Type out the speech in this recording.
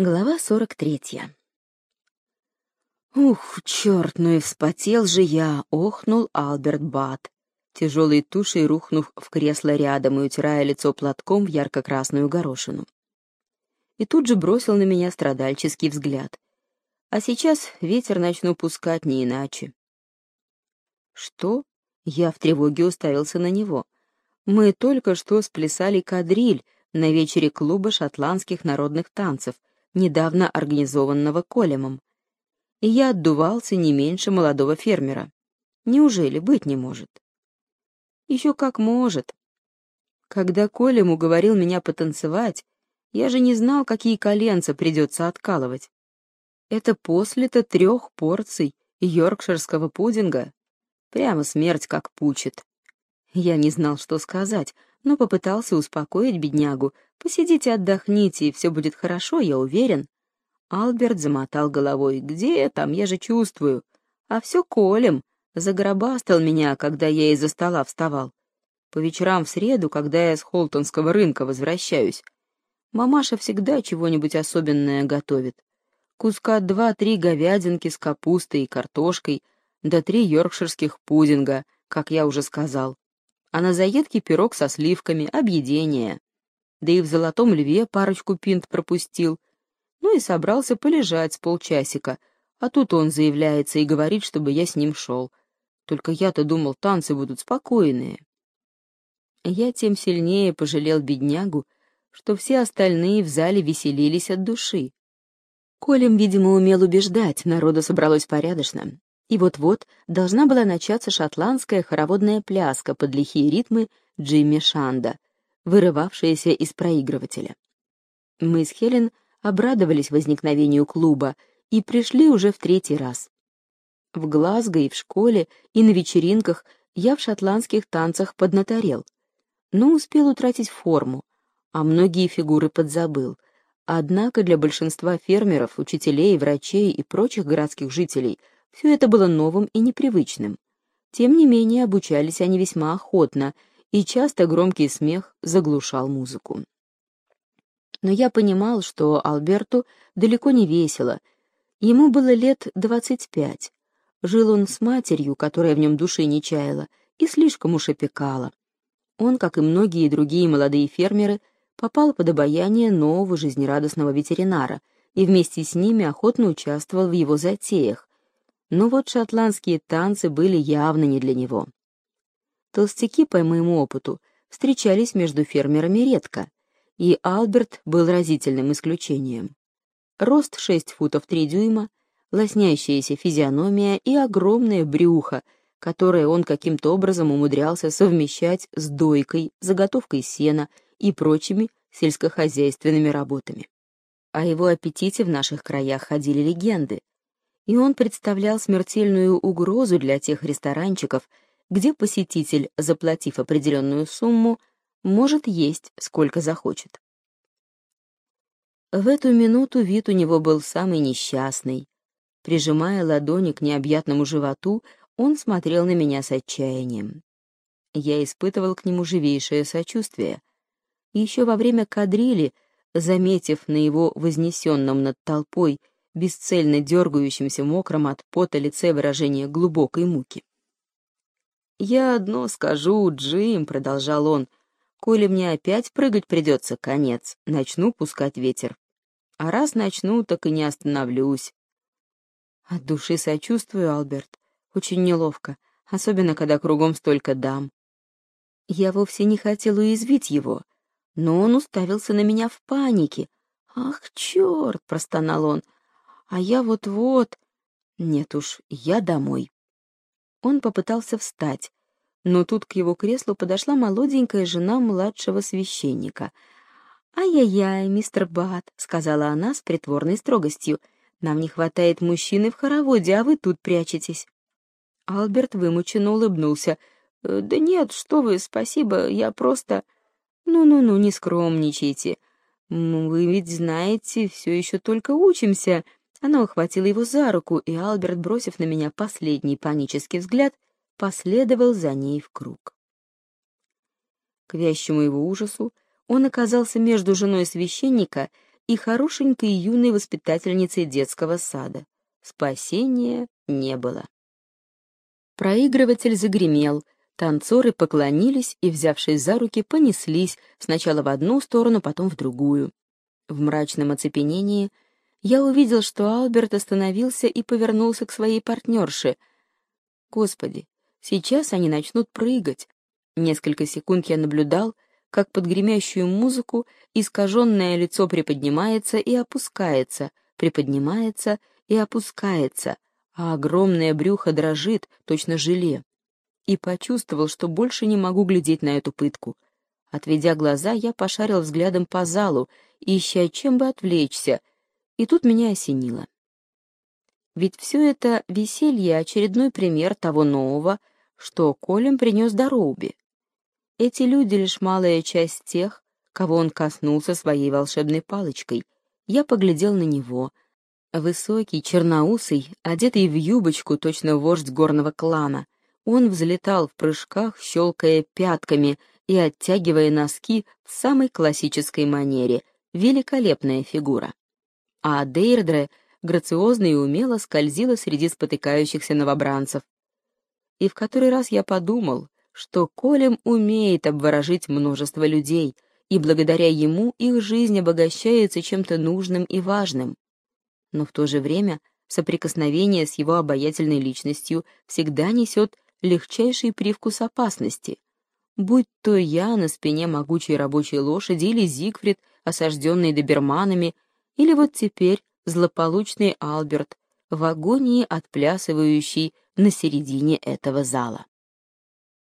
Глава сорок третья. Ух, черт, ну и вспотел же я, охнул Альберт Бат, тяжелой тушей рухнув в кресло рядом и утирая лицо платком в ярко-красную горошину. И тут же бросил на меня страдальческий взгляд. А сейчас ветер начну пускать не иначе. Что? Я в тревоге уставился на него. Мы только что сплясали кадриль на вечере клуба шотландских народных танцев — недавно организованного Колемом. И я отдувался не меньше молодого фермера. Неужели быть не может? Еще как может. Когда Колем уговорил меня потанцевать, я же не знал, какие коленца придется откалывать. Это после-то трех порций йоркширского пудинга. Прямо смерть как пучит. Я не знал, что сказать, но попытался успокоить беднягу. «Посидите, отдохните, и все будет хорошо, я уверен». Альберт замотал головой. «Где там? Я же чувствую. А все Колем. Загробастал меня, когда я из-за стола вставал. По вечерам в среду, когда я с Холтонского рынка возвращаюсь. Мамаша всегда чего-нибудь особенное готовит. Куска два-три говядинки с капустой и картошкой, да три йоркширских пудинга, как я уже сказал а на заедке пирог со сливками, объедение. Да и в «Золотом льве» парочку пинт пропустил. Ну и собрался полежать с полчасика, а тут он заявляется и говорит, чтобы я с ним шел. Только я-то думал, танцы будут спокойные. Я тем сильнее пожалел беднягу, что все остальные в зале веселились от души. Колем, видимо, умел убеждать, народу собралось порядочно, и вот-вот должна была начаться шотландская хороводная пляска под лихие ритмы Джимми Шанда, вырывавшаяся из проигрывателя. Мы с Хелен обрадовались возникновению клуба и пришли уже в третий раз. В Глазго и в школе, и на вечеринках я в шотландских танцах поднаторел, но успел утратить форму, а многие фигуры подзабыл. Однако для большинства фермеров, учителей, врачей и прочих городских жителей — все это было новым и непривычным. Тем не менее, обучались они весьма охотно, и часто громкий смех заглушал музыку. Но я понимал, что Альберту далеко не весело. Ему было лет двадцать пять. Жил он с матерью, которая в нем души не чаяла, и слишком уж опекала. Он, как и многие другие молодые фермеры, попал под обаяние нового жизнерадостного ветеринара и вместе с ними охотно участвовал в его затеях, но вот шотландские танцы были явно не для него. Толстяки, по моему опыту, встречались между фермерами редко, и Альберт был разительным исключением. Рост 6 футов 3 дюйма, лоснящаяся физиономия и огромное брюхо, которое он каким-то образом умудрялся совмещать с дойкой, заготовкой сена и прочими сельскохозяйственными работами. О его аппетите в наших краях ходили легенды, и он представлял смертельную угрозу для тех ресторанчиков, где посетитель, заплатив определенную сумму, может есть сколько захочет. В эту минуту вид у него был самый несчастный. Прижимая ладони к необъятному животу, он смотрел на меня с отчаянием. Я испытывал к нему живейшее сочувствие. Еще во время кадрили, заметив на его вознесенном над толпой бесцельно дергающемся мокром от пота лице выражение глубокой муки. «Я одно скажу, Джим», — продолжал он, — «коли мне опять прыгать придется, конец, начну пускать ветер. А раз начну, так и не остановлюсь». От души сочувствую, Алберт. Очень неловко, особенно когда кругом столько дам. Я вовсе не хотел уязвить его, но он уставился на меня в панике. «Ах, черт!» — простонал он. А я вот-вот... Нет уж, я домой. Он попытался встать, но тут к его креслу подошла молоденькая жена младшего священника. «Ай-яй-яй, мистер Бат», — сказала она с притворной строгостью, — «нам не хватает мужчины в хороводе, а вы тут прячетесь». Алберт вымученно улыбнулся. «Э, «Да нет, что вы, спасибо, я просто...» «Ну-ну-ну, не скромничайте. Вы ведь знаете, все еще только учимся. Она ухватила его за руку, и Альберт, бросив на меня последний панический взгляд, последовал за ней в круг. К вящему его ужасу он оказался между женой священника и хорошенькой юной воспитательницей детского сада. Спасения не было. Проигрыватель загремел, танцоры поклонились и, взявшись за руки, понеслись сначала в одну сторону, потом в другую. В мрачном оцепенении я увидел, что Алберт остановился и повернулся к своей партнерше. Господи, сейчас они начнут прыгать. Несколько секунд я наблюдал, как под гремящую музыку искаженное лицо приподнимается и опускается, приподнимается и опускается, а огромное брюхо дрожит, точно желе. И почувствовал, что больше не могу глядеть на эту пытку. Отведя глаза, я пошарил взглядом по залу, ища чем бы отвлечься, и тут меня осенило. Ведь все это веселье — очередной пример того нового, что Колем принес Дороуби. Эти люди — лишь малая часть тех, кого он коснулся своей волшебной палочкой. Я поглядел на него. Высокий, черноусый, одетый в юбочку, точно вождь горного клана. Он взлетал в прыжках, щелкая пятками и оттягивая носки в самой классической манере. Великолепная фигура. А Дейрдре грациозно и умело скользила среди спотыкающихся новобранцев. И в который раз я подумал, что Колем умеет обворожить множество людей, и благодаря ему их жизнь обогащается чем-то нужным и важным. Но в то же время соприкосновение с его обаятельной личностью всегда несет легчайший привкус опасности. Будь то я на спине могучей рабочей лошади или Зигфрид, осажденный доберманами, или вот теперь злополучный Алберт в агонии отплясывающий на середине этого зала.